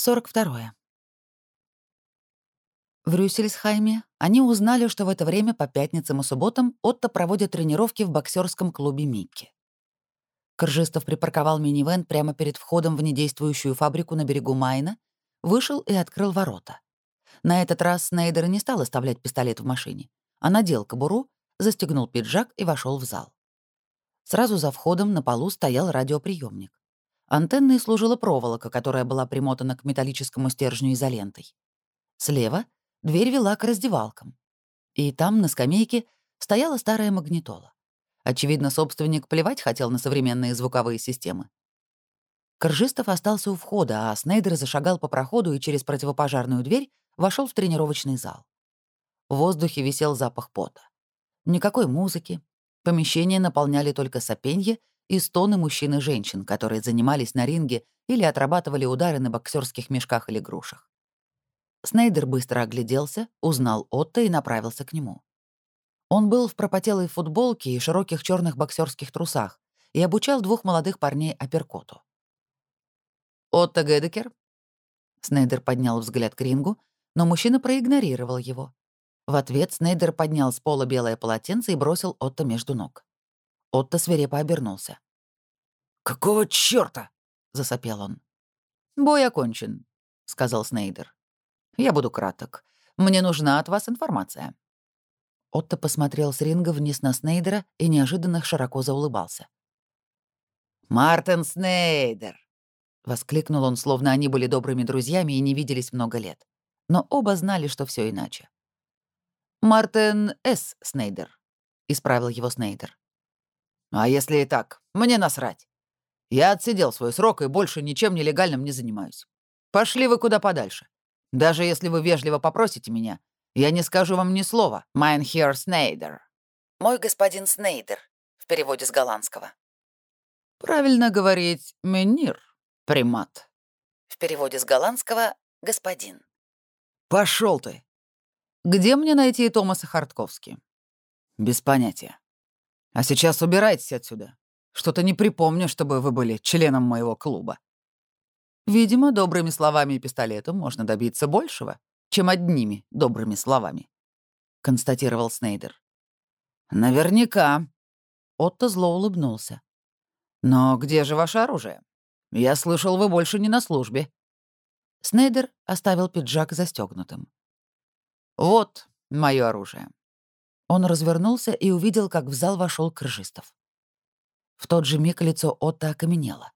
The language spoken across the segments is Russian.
42. В Рюссельсхайме они узнали, что в это время по пятницам и субботам Отто проводит тренировки в боксерском клубе «Микки». Кржистов припарковал минивэн прямо перед входом в недействующую фабрику на берегу Майна, вышел и открыл ворота. На этот раз Снейдер не стал оставлять пистолет в машине, а надел кобуру, застегнул пиджак и вошел в зал. Сразу за входом на полу стоял радиоприемник. Антенной служила проволока, которая была примотана к металлическому стержню изолентой. Слева дверь вела к раздевалкам. И там, на скамейке, стояла старая магнитола. Очевидно, собственник плевать хотел на современные звуковые системы. Коржистов остался у входа, а Снейдер зашагал по проходу и через противопожарную дверь вошел в тренировочный зал. В воздухе висел запах пота. Никакой музыки. Помещение наполняли только сопенье и стоны мужчин и женщин, которые занимались на ринге или отрабатывали удары на боксерских мешках или грушах. Снейдер быстро огляделся, узнал Отто и направился к нему. Он был в пропотелой футболке и широких черных боксерских трусах и обучал двух молодых парней апперкоту. «Отто Гедекер?» Снейдер поднял взгляд к рингу, но мужчина проигнорировал его. В ответ Снейдер поднял с пола белое полотенце и бросил Отто между ног. Отто свирепо обернулся. «Какого чёрта?» — засопел он. «Бой окончен», — сказал Снейдер. «Я буду краток. Мне нужна от вас информация». Отто посмотрел с ринга вниз на Снейдера и неожиданно широко заулыбался. «Мартин Снейдер!» — воскликнул он, словно они были добрыми друзьями и не виделись много лет. Но оба знали, что все иначе. «Мартин С. Снейдер», — исправил его Снейдер. А если и так, мне насрать. Я отсидел свой срок и больше ничем нелегальным не занимаюсь. Пошли вы куда подальше. Даже если вы вежливо попросите меня, я не скажу вам ни слова. Herr Снейдер. Мой господин Снейдер, в переводе с голландского. Правильно говорить «менир», примат. В переводе с голландского «господин». Пошел ты. Где мне найти Томаса Хартковски? Без понятия. А сейчас убирайтесь отсюда. Что-то не припомню, чтобы вы были членом моего клуба. Видимо, добрыми словами и пистолетом можно добиться большего, чем одними добрыми словами, констатировал Снейдер. Наверняка. Отто зло улыбнулся. Но где же ваше оружие? Я слышал, вы больше не на службе. Снейдер оставил пиджак застегнутым. Вот мое оружие. Он развернулся и увидел, как в зал вошел Крыжистов. В тот же миг лицо Отто окаменело.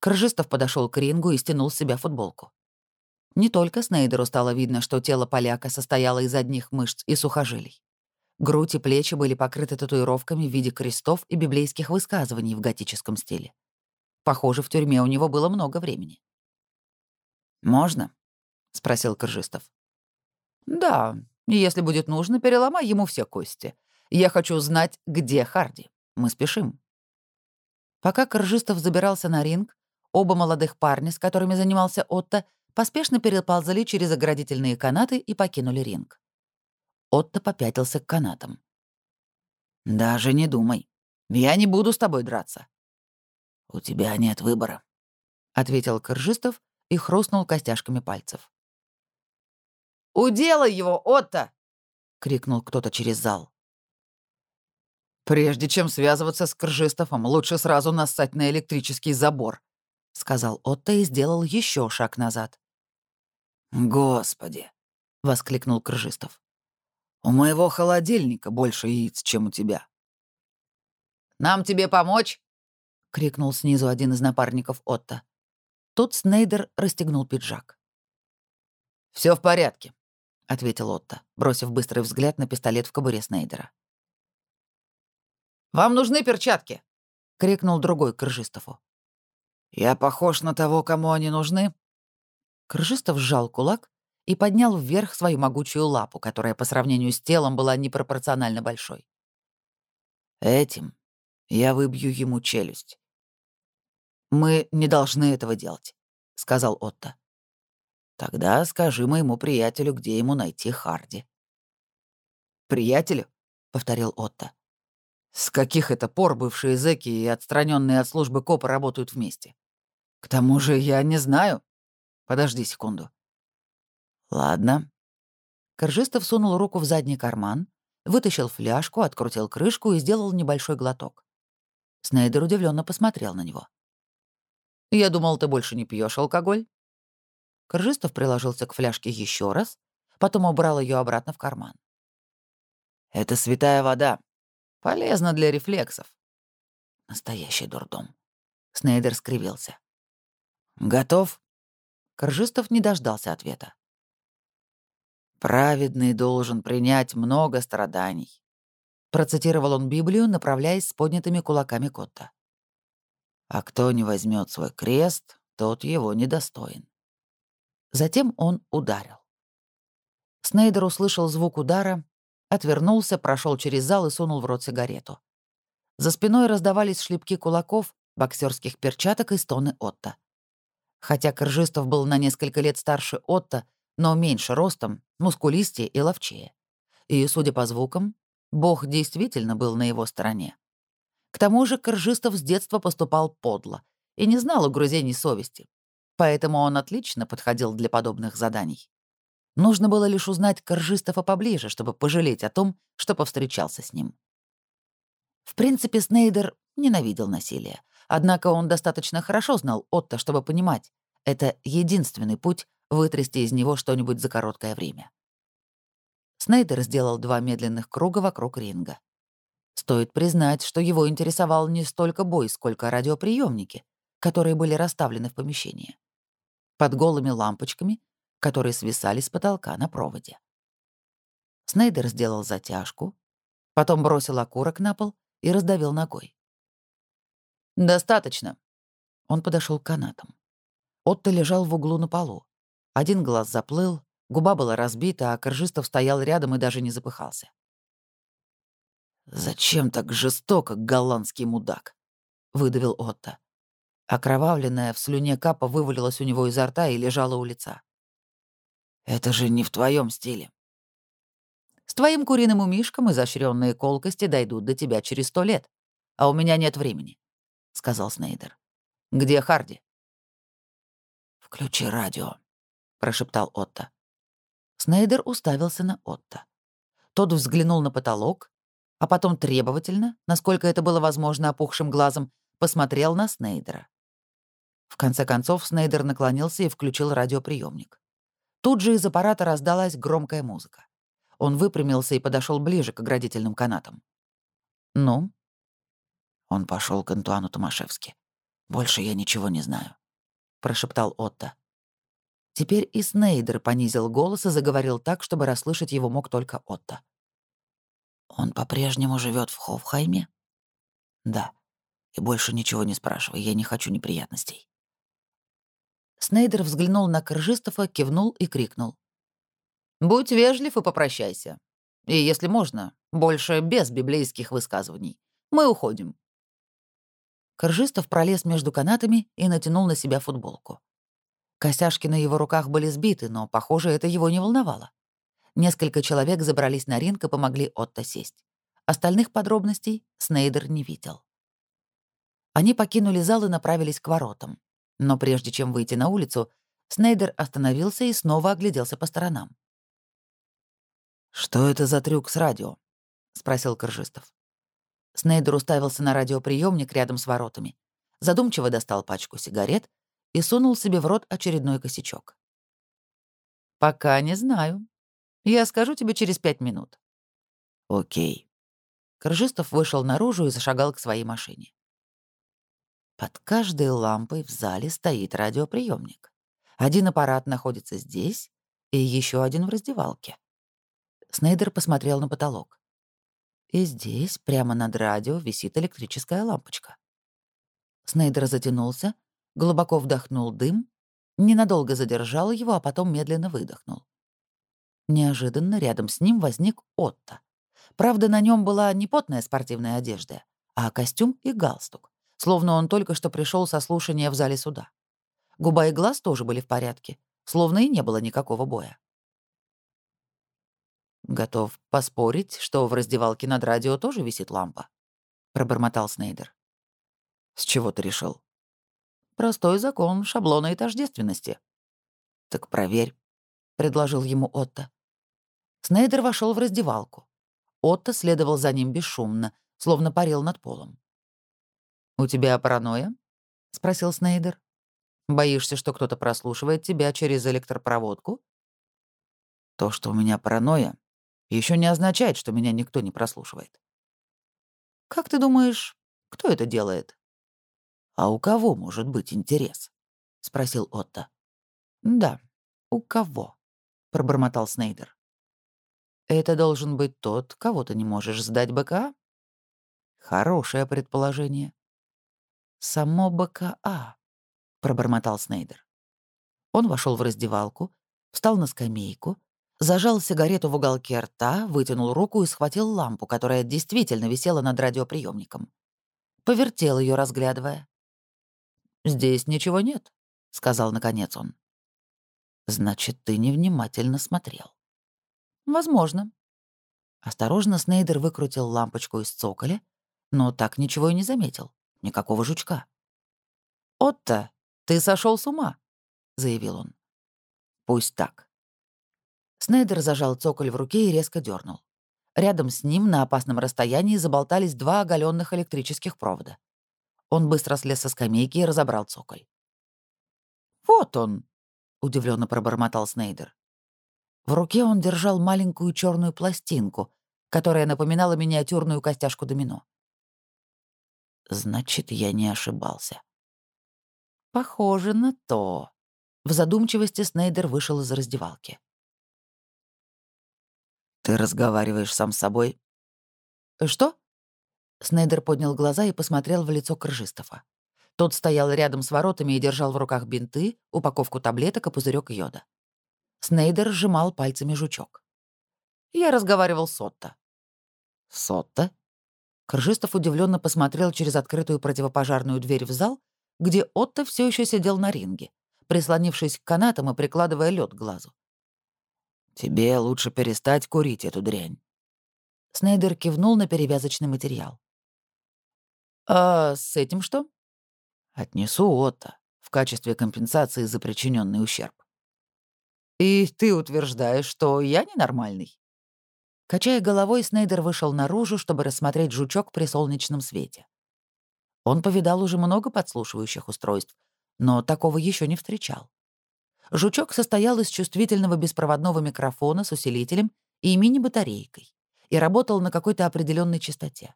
Крыжистов подошел к рингу и стянул с себя футболку. Не только Снейдеру стало видно, что тело поляка состояло из одних мышц и сухожилий. Грудь и плечи были покрыты татуировками в виде крестов и библейских высказываний в готическом стиле. Похоже, в тюрьме у него было много времени. «Можно?» — спросил Крыжистов. «Да, если будет нужно, переломай ему все кости. Я хочу знать, где Харди. Мы спешим». Пока Коржистов забирался на ринг, оба молодых парня, с которыми занимался Отто, поспешно переползали через оградительные канаты и покинули ринг. Отто попятился к канатам. «Даже не думай. Я не буду с тобой драться». «У тебя нет выбора», — ответил Коржистов и хрустнул костяшками пальцев. «Уделай его, Отто!» — крикнул кто-то через зал. «Прежде чем связываться с Кржистофом, лучше сразу нассать на электрический забор», — сказал Отто и сделал еще шаг назад. «Господи!» — воскликнул Кржистов. «У моего холодильника больше яиц, чем у тебя». «Нам тебе помочь?» — крикнул снизу один из напарников Отто. Тут Снейдер расстегнул пиджак. Все в порядке. — ответил Отто, бросив быстрый взгляд на пистолет в кобуре Снейдера. «Вам нужны перчатки!» — крикнул другой Крыжистову. «Я похож на того, кому они нужны?» Крыжистов сжал кулак и поднял вверх свою могучую лапу, которая по сравнению с телом была непропорционально большой. «Этим я выбью ему челюсть». «Мы не должны этого делать», — сказал Отто. Тогда скажи моему приятелю, где ему найти Харди. «Приятелю?» — повторил Отто. «С каких это пор бывшие зэки и отстраненные от службы копы работают вместе? К тому же я не знаю». Подожди секунду». «Ладно». Коржистов сунул руку в задний карман, вытащил фляжку, открутил крышку и сделал небольшой глоток. Снейдер удивленно посмотрел на него. «Я думал, ты больше не пьешь алкоголь?» Коржистов приложился к фляжке еще раз, потом убрал ее обратно в карман. «Это святая вода. Полезно для рефлексов». Настоящий дурдом. Снейдер скривился. «Готов?» Коржистов не дождался ответа. «Праведный должен принять много страданий», процитировал он Библию, направляясь с поднятыми кулаками Котта. «А кто не возьмет свой крест, тот его недостоин». Затем он ударил. Снейдер услышал звук удара, отвернулся, прошел через зал и сунул в рот сигарету. За спиной раздавались шлепки кулаков, боксерских перчаток и стоны Отто. Хотя Коржистов был на несколько лет старше Отто, но меньше ростом, мускулистее и ловчее. И, судя по звукам, Бог действительно был на его стороне. К тому же Коржистов с детства поступал подло и не знал угрызений совести, поэтому он отлично подходил для подобных заданий. Нужно было лишь узнать Коржистова поближе, чтобы пожалеть о том, что повстречался с ним. В принципе, Снейдер ненавидел насилие, однако он достаточно хорошо знал Отто, чтобы понимать, это единственный путь вытрясти из него что-нибудь за короткое время. Снейдер сделал два медленных круга вокруг ринга. Стоит признать, что его интересовал не столько бой, сколько радиоприемники, которые были расставлены в помещении под голыми лампочками, которые свисали с потолка на проводе. Снейдер сделал затяжку, потом бросил окурок на пол и раздавил ногой. «Достаточно». Он подошел к канатам. Отто лежал в углу на полу. Один глаз заплыл, губа была разбита, а Коржистов стоял рядом и даже не запыхался. «Зачем так жестоко, голландский мудак?» — выдавил Отто. Окровавленная в слюне капа вывалилась у него изо рта и лежала у лица. «Это же не в твоем стиле». «С твоим куриным умишком изощренные колкости дойдут до тебя через сто лет, а у меня нет времени», — сказал Снейдер. «Где Харди?» «Включи радио», — прошептал Отто. Снейдер уставился на Отто. Тот взглянул на потолок, а потом требовательно, насколько это было возможно опухшим глазом, посмотрел на Снейдера. В конце концов Снейдер наклонился и включил радиоприемник. Тут же из аппарата раздалась громкая музыка. Он выпрямился и подошел ближе к оградительным канатам. «Ну?» Он пошел к Антуану Томашевски. «Больше я ничего не знаю», — прошептал Отто. Теперь и Снейдер понизил голос и заговорил так, чтобы расслышать его мог только Отто. «Он по-прежнему живет в Хофхайме?» «Да. И больше ничего не спрашивай, я не хочу неприятностей». Снейдер взглянул на Крыжистова, кивнул и крикнул. «Будь вежлив и попрощайся. И, если можно, больше без библейских высказываний. Мы уходим». Крыжистов пролез между канатами и натянул на себя футболку. Косяшки на его руках были сбиты, но, похоже, это его не волновало. Несколько человек забрались на ринг и помогли Отто сесть. Остальных подробностей Снейдер не видел. Они покинули зал и направились к воротам. Но прежде чем выйти на улицу, Снейдер остановился и снова огляделся по сторонам. «Что это за трюк с радио?» — спросил Коржистов. Снейдер уставился на радиоприемник рядом с воротами, задумчиво достал пачку сигарет и сунул себе в рот очередной косячок. «Пока не знаю. Я скажу тебе через пять минут». «Окей». Коржистов вышел наружу и зашагал к своей машине. Под каждой лампой в зале стоит радиоприемник. Один аппарат находится здесь, и еще один в раздевалке. Снейдер посмотрел на потолок. И здесь, прямо над радио, висит электрическая лампочка. Снейдер затянулся, глубоко вдохнул дым, ненадолго задержал его, а потом медленно выдохнул. Неожиданно рядом с ним возник Отто. Правда, на нем была не потная спортивная одежда, а костюм и галстук словно он только что пришел со слушания в зале суда. Губа и глаз тоже были в порядке, словно и не было никакого боя. «Готов поспорить, что в раздевалке над радио тоже висит лампа», — пробормотал Снейдер. «С чего ты решил?» «Простой закон шаблона и тождественности». «Так проверь», — предложил ему Отто. Снейдер вошел в раздевалку. Отто следовал за ним бесшумно, словно парил над полом. «У тебя паранойя?» — спросил Снейдер. «Боишься, что кто-то прослушивает тебя через электропроводку?» «То, что у меня паранойя, еще не означает, что меня никто не прослушивает». «Как ты думаешь, кто это делает?» «А у кого может быть интерес?» — спросил Отто. «Да, у кого?» — пробормотал Снейдер. «Это должен быть тот, кого ты не можешь сдать БКА?» «Хорошее предположение». «Само БКА», — пробормотал Снейдер. Он вошел в раздевалку, встал на скамейку, зажал сигарету в уголке рта, вытянул руку и схватил лампу, которая действительно висела над радиоприемником. Повертел ее, разглядывая. «Здесь ничего нет», — сказал наконец он. «Значит, ты невнимательно смотрел». «Возможно». Осторожно Снейдер выкрутил лампочку из цоколя, но так ничего и не заметил. Никакого жучка. «Отто, ты сошел с ума», — заявил он. «Пусть так». Снейдер зажал цоколь в руке и резко дернул. Рядом с ним на опасном расстоянии заболтались два оголенных электрических провода. Он быстро слез со скамейки и разобрал цоколь. «Вот он!» — удивленно пробормотал Снейдер. В руке он держал маленькую черную пластинку, которая напоминала миниатюрную костяшку домино. Значит, я не ошибался. Похоже на то. В задумчивости Снейдер вышел из раздевалки. «Ты разговариваешь сам с собой?» «Что?» Снейдер поднял глаза и посмотрел в лицо Крыжистова. Тот стоял рядом с воротами и держал в руках бинты, упаковку таблеток и пузырек йода. Снейдер сжимал пальцами жучок. Я разговаривал с Отто. «Сотто?» Крыжистов удивленно посмотрел через открытую противопожарную дверь в зал, где Отто все еще сидел на ринге, прислонившись к канатам и прикладывая лед к глазу. «Тебе лучше перестать курить эту дрянь». Снейдер кивнул на перевязочный материал. «А с этим что?» «Отнесу Отто в качестве компенсации за причиненный ущерб». «И ты утверждаешь, что я ненормальный?» Качая головой, Снейдер вышел наружу, чтобы рассмотреть жучок при солнечном свете. Он повидал уже много подслушивающих устройств, но такого еще не встречал. Жучок состоял из чувствительного беспроводного микрофона с усилителем и мини-батарейкой и работал на какой-то определенной частоте.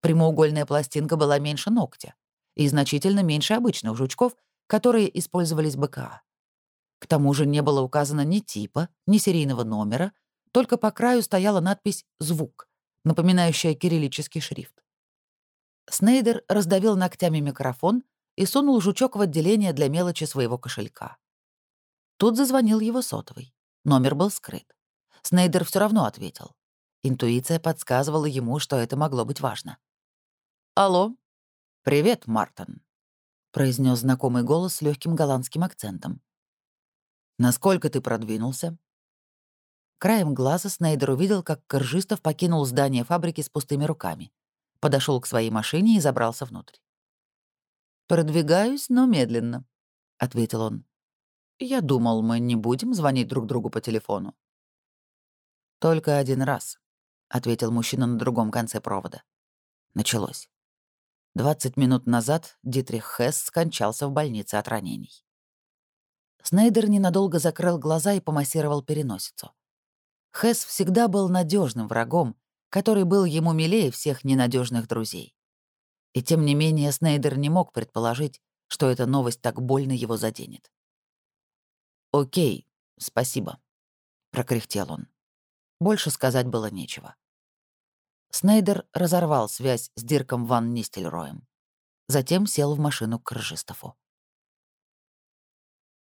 Прямоугольная пластинка была меньше ногтя и значительно меньше обычных жучков, которые использовались БКА. К тому же не было указано ни типа, ни серийного номера, только по краю стояла надпись «Звук», напоминающая кириллический шрифт. Снейдер раздавил ногтями микрофон и сунул жучок в отделение для мелочи своего кошелька. Тут зазвонил его сотовый. Номер был скрыт. Снейдер все равно ответил. Интуиция подсказывала ему, что это могло быть важно. «Алло. Привет, Мартин», — произнес знакомый голос с легким голландским акцентом. «Насколько ты продвинулся?» Краем глаза Снейдер увидел, как Коржистов покинул здание фабрики с пустыми руками, подошел к своей машине и забрался внутрь. «Продвигаюсь, но медленно», — ответил он. «Я думал, мы не будем звонить друг другу по телефону». «Только один раз», — ответил мужчина на другом конце провода. Началось. Двадцать минут назад Дитрих Хесс скончался в больнице от ранений. Снейдер ненадолго закрыл глаза и помассировал переносицу. Хэс всегда был надежным врагом, который был ему милее всех ненадежных друзей. И тем не менее Снейдер не мог предположить, что эта новость так больно его заденет. «Окей, спасибо», — прокряхтел он. Больше сказать было нечего. Снейдер разорвал связь с Дирком Ван Нистельроем. Затем сел в машину к Ржистофу.